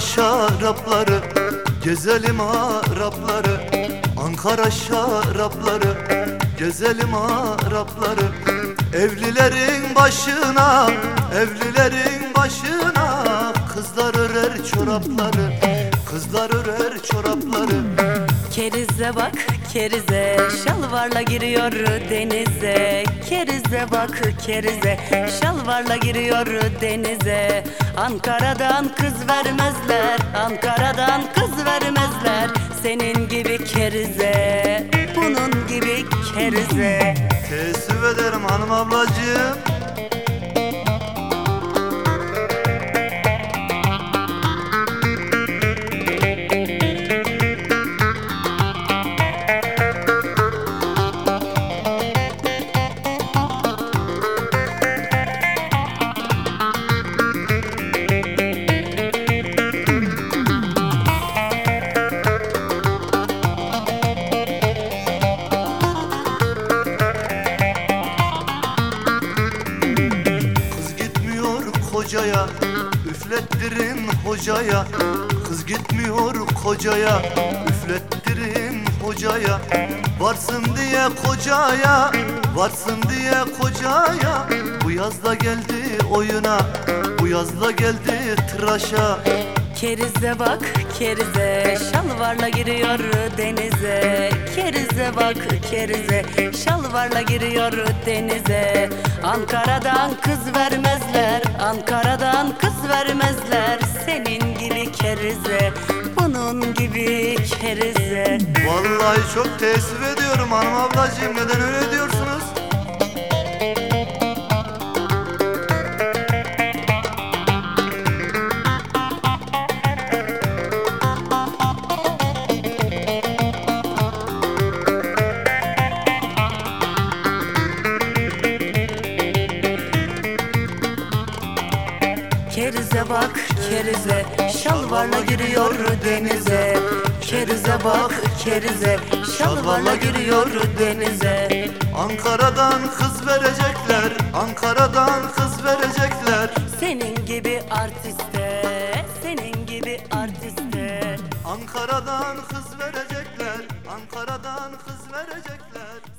şarapları Gezelim Arapları. Ankara şarapları Gezelim Arapları. Evlilerin başına Evlilerin başına. Kızlar örer çorapları Kızlar örer çorapları. Kerize bak kerize Şalvarla giriyor denize. Kerize bak kerize Şalvarla giriyor denize. Ankara'dan kız vermezler Ankara'dan kız vermezler. Senin gibi kerize Bunun gibi kerize. Teessüf hanım ablacığım kocaya Üflettirin hocaya. Kız gitmiyor kocaya Üflettirin hocaya. Varsın diye kocaya Varsın diye kocaya. Bu yazda geldi oyuna Bu yazda geldi tıraşa Kerize bak kerize. Şalvarla giriyor denize. Kerize bak kerize. Şalvarla giriyor denize. Ankara'dan kız vermezler Ankara'dan kız vermezler. Senin gibi kerize Bunun gibi kerize. Vallahi çok teessüf ediyorum hanım ablacığım. Neden öyle diyorsunuz? Kerize bak kerize. Şalvarla giriyor denize. Kerize bak kerize. Şalvarla giriyor denize. Ankara'dan kız verecekler. Ankara'dan kız verecekler. Senin gibi artiste Senin gibi artiste. Ankara'dan kız verecekler. Ankara'dan kız verecekler